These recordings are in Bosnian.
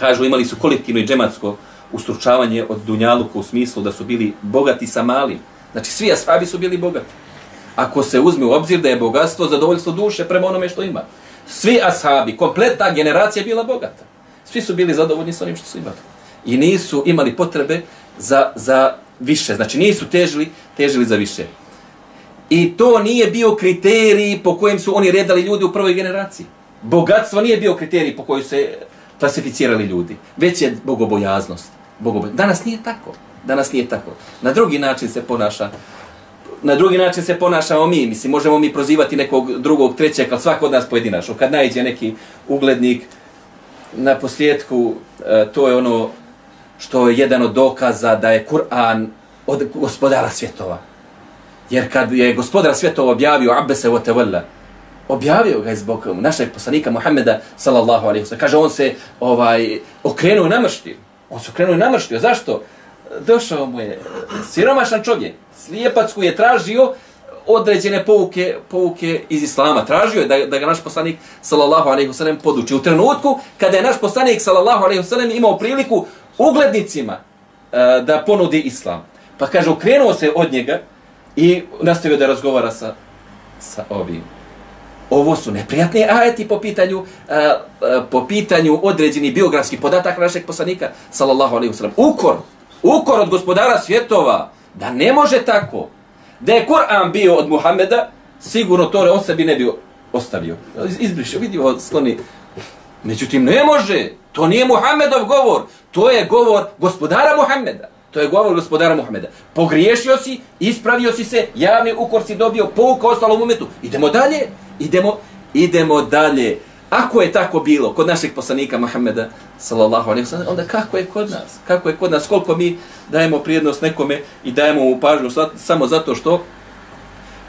Kažu, imali su kolektivno i džematsko ustručavanje od Dunjaluka u smislu da su bili bogati sa malim. Znači, svi ashabi su bili bogati. Ako se uzme u obzir da je bogatstvo zadovoljstvo duše prema onome što ima. Svi ashabi, kompletna generacija je bila bogata. Svi su bili zadovoljni sa onim što su imali. I nisu imali potrebe za, za više. Znači, nisu težili, težili za više. I to nije bio kriterij po kojem su oni redali ljudi u prvoj generaciji. Bogatstvo nije bio kriterij po kojoj se klasificirali ljudi. Već je bogobojaznost. Bogobojaznost. Danas nije tako. Danas nije tako. Na drugi način se ponaša na drugi način se ponašamo mi. Mislim, možemo mi prozivati nekog drugog, trećeg, ali svako od nas pojedinačno. Kad najde neki uglednik na posljedku, e, to je ono što je jedan od dokaza da je Kur'an od gospodara svjetova. Jer kad je gospodar svjetova objavio Abbese wa tawalla, objavio ga zbog našeg poslanika Muhammeda sallallahu alejhi ve sellem. Kaže on se ovaj okrenuo na mršti. On se okrenuo na namrštio. Zašto? Došao mu je siromašan čovjek. Slijepac koji je tražio određene pouke, pouke iz islama. Tražio je da, da ga naš poslanik sallallahu alejhi ve sellem poduči. U trenutku kada je naš poslanik sallallahu alejhi ve sellem imao priliku uglednicima e, da ponudi islam. Pa kaže, okrenuo se od njega i nastavio da razgovara sa, sa ovim. Ovo su neprijatni ajeti po pitanju, uh, uh, po pitanju određeni biografskih podataka našeg poslanika, sallallahu alaihi wasallam. Ukor, ukor od gospodara svjetova, da ne može tako. Da je Kur'an bio od Muhameda, sigurno to on sebi ne bi ostavio. Izbrišio, vidi ovo sloni. Međutim, ne može. To nije Muhammedov govor. To je govor gospodara Muhammeda. To je govor gospodara Muhameda. Pogriješio si, ispravio si se, javni ukor si dobio, pouka ostalo u umetu. Idemo dalje, idemo, idemo dalje. Ako je tako bilo kod našeg poslanika Muhammeda, sallallahu alaihi sellem, onda kako je kod nas? Kako je kod nas? Koliko mi dajemo prijednost nekome i dajemo mu pažnju samo zato što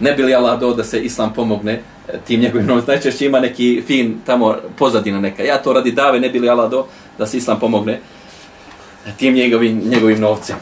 ne bi li Allah do da se Islam pomogne e, tim njegovim novim. Najčešće ima neki fin tamo pozadina neka. Ja to radi dave, ne bi li Allah do da se Islam pomogne e, tim njegovim, njegovim novcem.